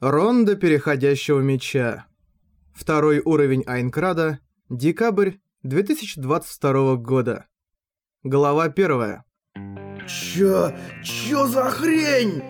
Ронда переходящего меча. Второй уровень Айнкрада. Декабрь 2022 года. Глава первая. Чё? Чё за хрень?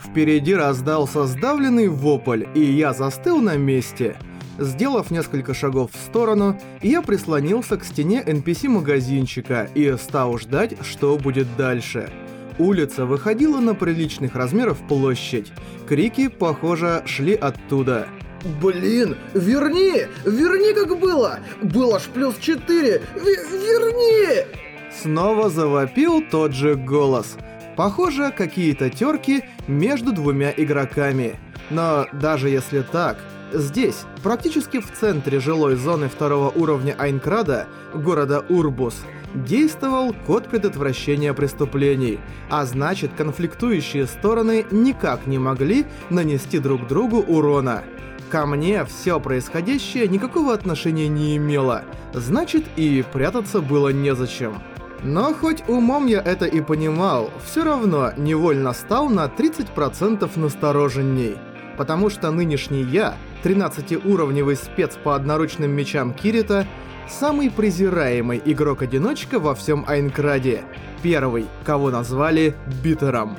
Впереди раздался сдавленный вопль, и я застыл на месте. Сделав несколько шагов в сторону, я прислонился к стене NPC-магазинчика и стал ждать, что будет дальше. Улица выходила на приличных размеров площадь. Крики, похоже, шли оттуда. Блин, верни! Верни, как было! Было ж плюс 4! верни! Снова завопил тот же голос. Похоже, какие-то терки между двумя игроками. Но даже если так, здесь, практически в центре жилой зоны второго уровня Айнкрада, города Урбус, действовал код предотвращения преступлений, а значит конфликтующие стороны никак не могли нанести друг другу урона. Ко мне все происходящее никакого отношения не имело, значит и прятаться было незачем. Но хоть умом я это и понимал, все равно невольно стал на 30% настороженней. Потому что нынешний я, 13-уровневый спец по одноручным мечам Кирита, самый презираемый игрок-одиночка во всем Айнкраде. Первый, кого назвали Битером.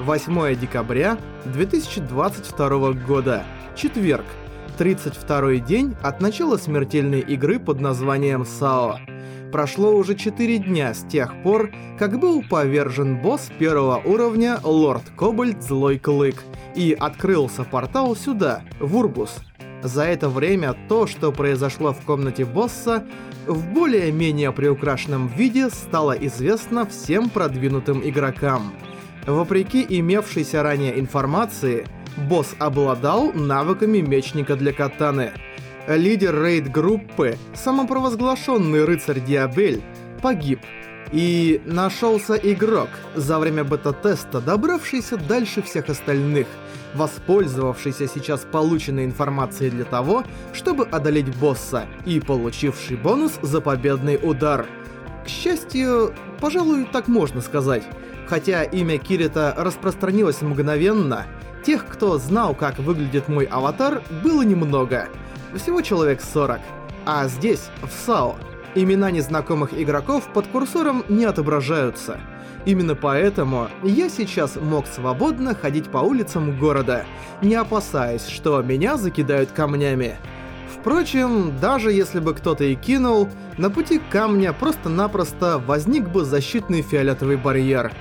8 декабря 2022 года. Четверг. 32 день от начала смертельной игры под названием САО. Прошло уже 4 дня с тех пор, как был повержен босс первого уровня Лорд Кобальт Злой Клык, и открылся портал сюда, в Урбус. За это время то, что произошло в комнате босса, в более-менее приукрашенном виде стало известно всем продвинутым игрокам. Вопреки имевшейся ранее информации, босс обладал навыками мечника для катаны. Лидер рейд-группы, самопровозглашенный рыцарь Диабель, погиб. И нашелся игрок, за время бета-теста добравшийся дальше всех остальных – воспользовавшийся сейчас полученной информацией для того, чтобы одолеть босса и получивший бонус за победный удар. К счастью, пожалуй, так можно сказать. Хотя имя Кирита распространилось мгновенно, тех, кто знал, как выглядит мой аватар, было немного. Всего человек 40. А здесь, в САО, имена незнакомых игроков под курсором не отображаются – Именно поэтому я сейчас мог свободно ходить по улицам города, не опасаясь, что меня закидают камнями. Впрочем, даже если бы кто-то и кинул, на пути камня просто-напросто возник бы защитный фиолетовый барьер.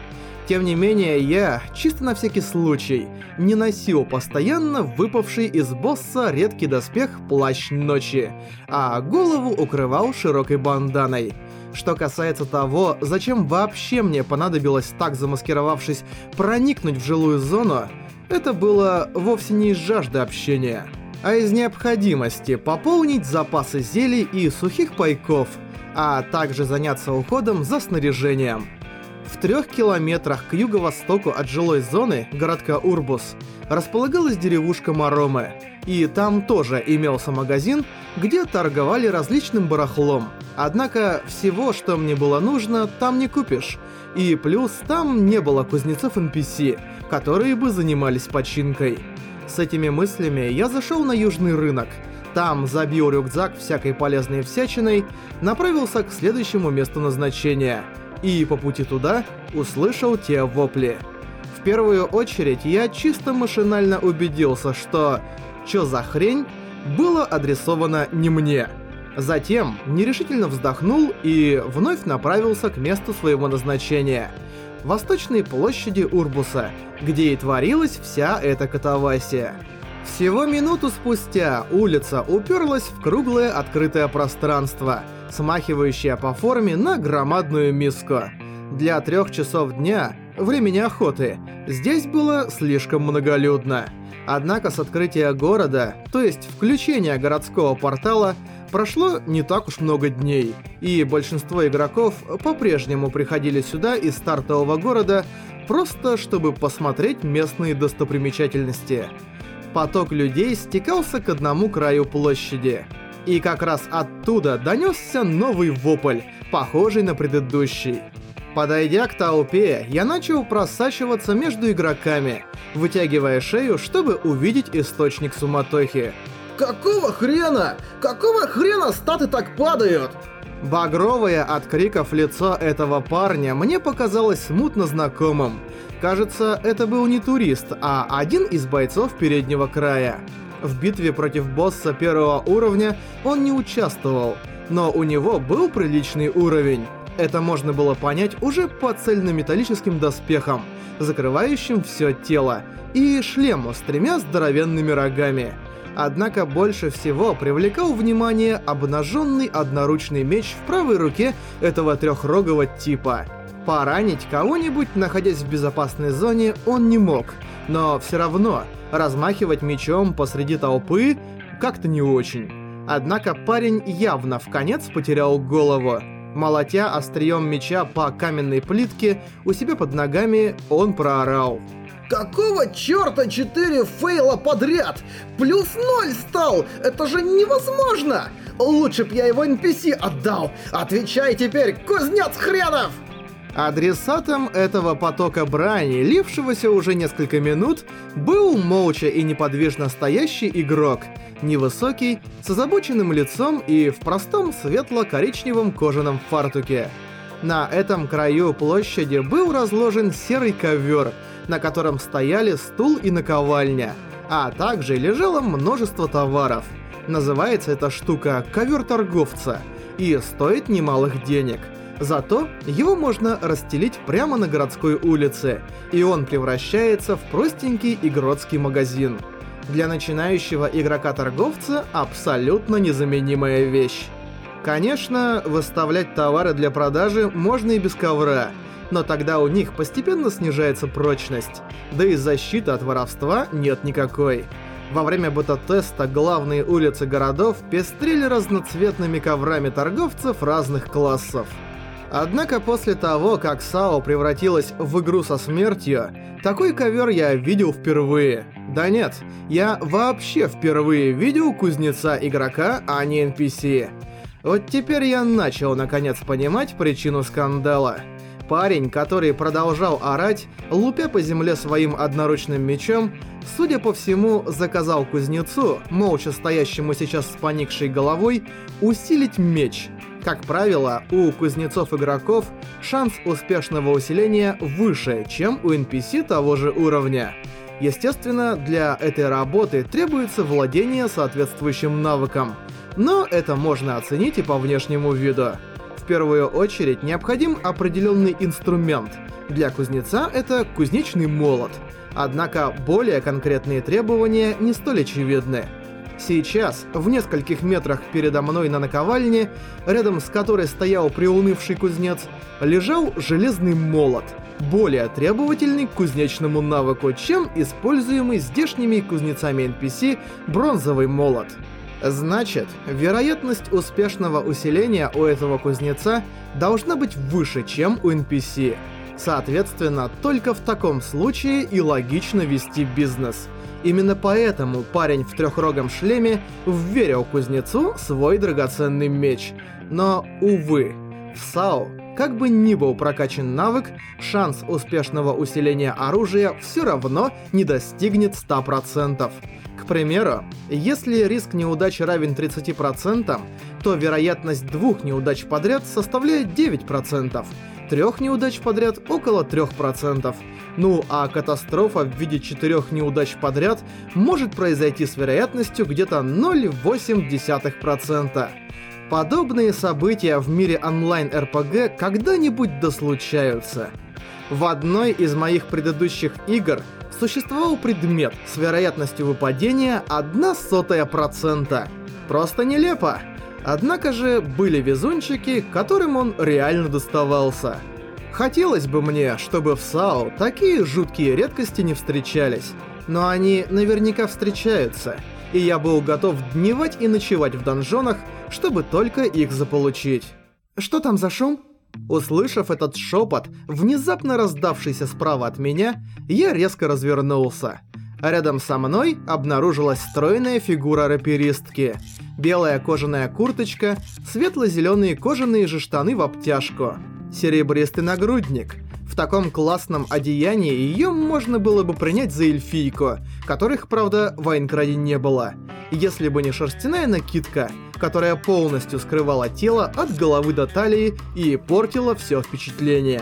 Тем не менее, я, чисто на всякий случай, не носил постоянно выпавший из босса редкий доспех Плащ Ночи, а голову укрывал широкой банданой. Что касается того, зачем вообще мне понадобилось так замаскировавшись проникнуть в жилую зону, это было вовсе не из жажды общения, а из необходимости пополнить запасы зелий и сухих пайков, а также заняться уходом за снаряжением. В трех километрах к юго-востоку от жилой зоны городка Урбус располагалась деревушка Маромы, и там тоже имелся магазин, где торговали различным барахлом. Однако всего, что мне было нужно, там не купишь. И плюс там не было кузнецов NPC, которые бы занимались починкой. С этими мыслями я зашел на южный рынок. Там забил рюкзак всякой полезной всячиной, направился к следующему месту назначения. И по пути туда услышал те вопли. В первую очередь я чисто машинально убедился, что «чё за хрень?» было адресовано не мне. Затем нерешительно вздохнул и вновь направился к месту своего назначения – восточной площади Урбуса, где и творилась вся эта катавасия. Всего минуту спустя улица уперлась в круглое открытое пространство, смахивающее по форме на громадную миску. Для трех часов дня, времени охоты, здесь было слишком многолюдно. Однако с открытия города, то есть включения городского портала, прошло не так уж много дней, и большинство игроков по-прежнему приходили сюда из стартового города просто чтобы посмотреть местные достопримечательности. Поток людей стекался к одному краю площади. И как раз оттуда донесся новый вопль, похожий на предыдущий. Подойдя к толпе, я начал просачиваться между игроками, вытягивая шею, чтобы увидеть источник суматохи. Какого хрена? Какого хрена статы так падают? Багровое от криков лицо этого парня мне показалось смутно знакомым. Кажется, это был не турист, а один из бойцов переднего края. В битве против босса первого уровня он не участвовал, но у него был приличный уровень. Это можно было понять уже по цельнометаллическим доспехам, закрывающим все тело, и шлему с тремя здоровенными рогами. Однако больше всего привлекал внимание обнаженный одноручный меч в правой руке этого трехрогого типа. Поранить кого-нибудь, находясь в безопасной зоне, он не мог, но все равно размахивать мечом посреди толпы как-то не очень. Однако парень явно в конец потерял голову. Молотя острием меча по каменной плитке, у себя под ногами он проорал. Какого черта 4 фейла подряд? Плюс 0 стал! Это же невозможно! Лучше б я его NPC отдал! Отвечай теперь, кузнец хренов! Адресатом этого потока брани, лившегося уже несколько минут, был молча и неподвижно стоящий игрок, невысокий, с озабоченным лицом и в простом светло-коричневом кожаном фартуке. На этом краю площади был разложен серый ковер, на котором стояли стул и наковальня, а также лежало множество товаров. Называется эта штука «ковер торговца» и стоит немалых денег – Зато его можно расстелить прямо на городской улице, и он превращается в простенький игротский магазин. Для начинающего игрока-торговца абсолютно незаменимая вещь. Конечно, выставлять товары для продажи можно и без ковра, но тогда у них постепенно снижается прочность, да и защиты от воровства нет никакой. Во время бета-теста главные улицы городов пестрели разноцветными коврами торговцев разных классов. Однако после того, как САО превратилась в игру со смертью, такой ковер я видел впервые. Да нет, я вообще впервые видел кузнеца-игрока, а не NPC. Вот теперь я начал наконец понимать причину скандала. Парень, который продолжал орать, лупя по земле своим одноручным мечом, судя по всему, заказал кузнецу, молча стоящему сейчас с поникшей головой, усилить меч – как правило, у кузнецов-игроков шанс успешного усиления выше, чем у NPC того же уровня. Естественно, для этой работы требуется владение соответствующим навыком, но это можно оценить и по внешнему виду. В первую очередь необходим определенный инструмент. Для кузнеца это кузнечный молот. Однако более конкретные требования не столь очевидны. Сейчас, в нескольких метрах передо мной на наковальне, рядом с которой стоял приунывший кузнец, лежал железный молот, более требовательный к кузнечному навыку, чем используемый здешними кузнецами NPC бронзовый молот. Значит, вероятность успешного усиления у этого кузнеца должна быть выше, чем у NPC. Соответственно, только в таком случае и логично вести бизнес – Именно поэтому парень в трехрогом шлеме вверил кузнецу свой драгоценный меч. Но, увы, в САО, как бы ни был прокачан навык, шанс успешного усиления оружия все равно не достигнет 100%. К примеру, если риск неудачи равен 30%, то вероятность двух неудач подряд составляет 9%, трех неудач подряд около 3%, ну а катастрофа в виде четырех неудач подряд может произойти с вероятностью где-то 0,8%. Подобные события в мире онлайн-РПГ когда-нибудь дослучаются. В одной из моих предыдущих игр существовал предмет с вероятностью выпадения 1 сотая процента. Просто нелепо. Однако же были везунчики, которым он реально доставался. Хотелось бы мне, чтобы в САУ такие жуткие редкости не встречались, но они наверняка встречаются, и я был готов дневать и ночевать в донжонах, чтобы только их заполучить. Что там за шум? Услышав этот шепот, внезапно раздавшийся справа от меня, я резко развернулся. Рядом со мной обнаружилась стройная фигура раперистки. Белая кожаная курточка, светло-зеленые кожаные же штаны в обтяжку. серебристый нагрудник. В таком классном одеянии ее можно было бы принять за эльфийку, которых, правда, в Айнкраде не было. Если бы не шерстяная накидка, которая полностью скрывала тело от головы до талии и портила все впечатление.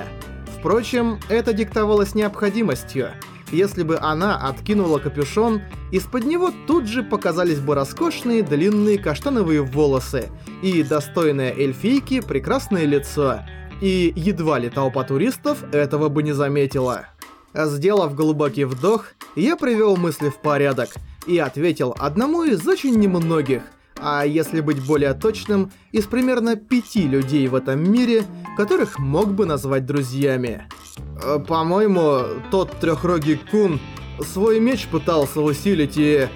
Впрочем, это диктовалось необходимостью. Если бы она откинула капюшон, из-под него тут же показались бы роскошные длинные каштановые волосы и достойное эльфийки прекрасное лицо – и едва ли толпа туристов этого бы не заметила. Сделав глубокий вдох, я привел мысли в порядок и ответил одному из очень немногих, а если быть более точным, из примерно пяти людей в этом мире, которых мог бы назвать друзьями. Э, по-моему, тот трехрогий кун свой меч пытался усилить и...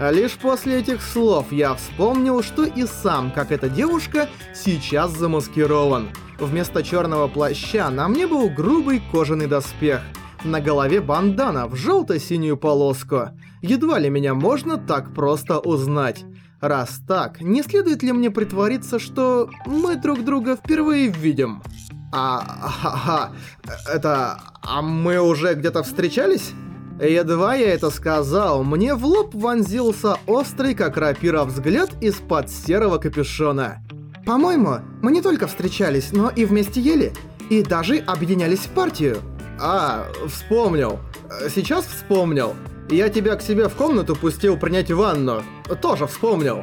Лишь после этих слов я вспомнил, что и сам, как эта девушка, сейчас замаскирован. Вместо черного плаща на мне был грубый кожаный доспех. На голове бандана в желто-синюю полоску. Едва ли меня можно так просто узнать. Раз так, не следует ли мне притвориться, что мы друг друга впервые видим? А, ага, это... А мы уже где-то встречались? Едва я это сказал, мне в лоб вонзился острый, как рапира, взгляд из-под серого капюшона. По-моему, мы не только встречались, но и вместе ели. И даже объединялись в партию. А, вспомнил. Сейчас вспомнил. Я тебя к себе в комнату пустил принять ванну. Тоже вспомнил.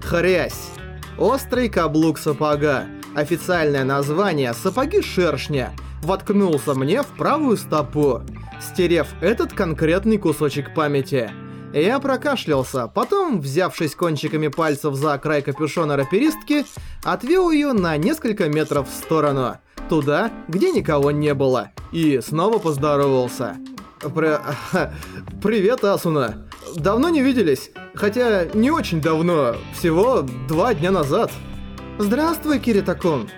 Хрясь. Острый каблук сапога. Официальное название «Сапоги шершня» воткнулся мне в правую стопу, стерев этот конкретный кусочек памяти. Я прокашлялся, потом, взявшись кончиками пальцев за край капюшона раперистки, отвел ее на несколько метров в сторону, туда, где никого не было, и снова поздоровался. При... Привет, Асуна. Давно не виделись, хотя не очень давно, всего два дня назад. Здравствуй, Киритакун.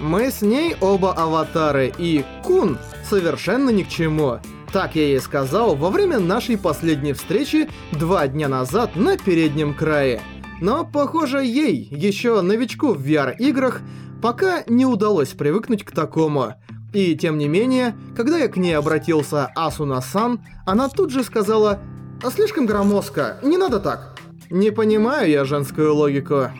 Мы с ней оба аватары, и Кун совершенно ни к чему. Так я ей сказал во время нашей последней встречи два дня назад на переднем крае. Но, похоже, ей, еще новичку в VR-играх, пока не удалось привыкнуть к такому. И тем не менее, когда я к ней обратился Асуна-сан, она тут же сказала «Слишком громоздко, не надо так». Не понимаю я женскую логику.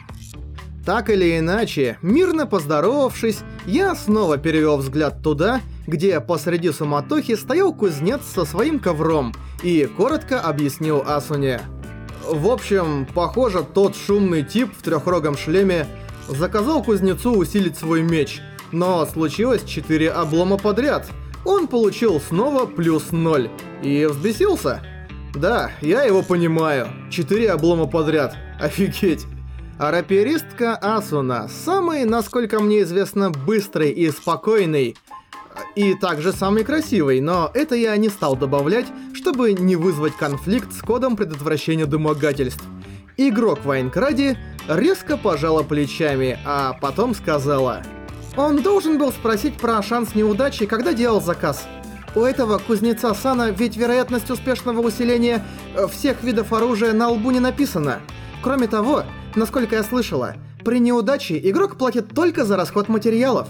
Так или иначе, мирно поздоровавшись, я снова перевел взгляд туда, где посреди суматохи стоял кузнец со своим ковром и коротко объяснил Асуне. В общем, похоже, тот шумный тип в трехрогом шлеме заказал кузнецу усилить свой меч, но случилось четыре облома подряд. Он получил снова плюс ноль и взбесился. Да, я его понимаю. Четыре облома подряд. Офигеть. А Асуна, самый, насколько мне известно, быстрый и спокойный, и также самый красивый, но это я не стал добавлять, чтобы не вызвать конфликт с кодом предотвращения домогательств. Игрок в Айнкраде резко пожала плечами, а потом сказала... Он должен был спросить про шанс неудачи, когда делал заказ. У этого кузнеца Сана ведь вероятность успешного усиления э, всех видов оружия на лбу не написано. Кроме того, насколько я слышала, при неудаче игрок платит только за расход материалов.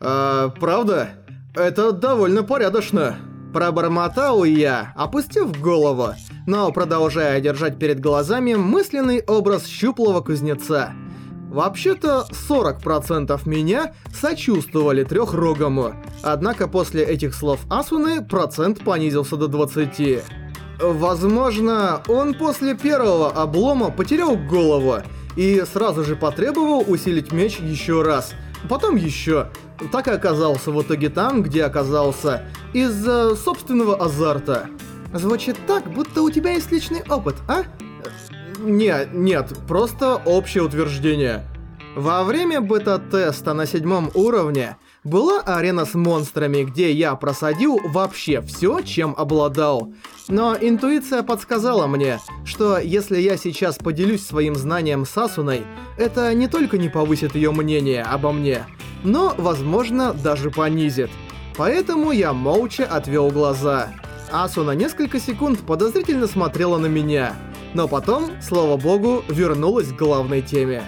А, правда? Это довольно порядочно. Пробормотал я, опустив голову, но продолжая держать перед глазами мысленный образ щуплого кузнеца. Вообще-то 40% меня сочувствовали трехрогому, однако после этих слов Асуны процент понизился до 20. Возможно, он после первого облома потерял голову и сразу же потребовал усилить меч еще раз, потом еще. Так и оказался в итоге там, где оказался, из-за собственного азарта. Звучит так, будто у тебя есть личный опыт, а? Нет, нет, просто общее утверждение. Во время бета-теста на седьмом уровне была арена с монстрами, где я просадил вообще все, чем обладал. Но интуиция подсказала мне, что если я сейчас поделюсь своим знанием с Асуной, это не только не повысит ее мнение обо мне, но, возможно, даже понизит. Поэтому я молча отвел глаза. Асуна несколько секунд подозрительно смотрела на меня, но потом, слава богу, вернулась к главной теме.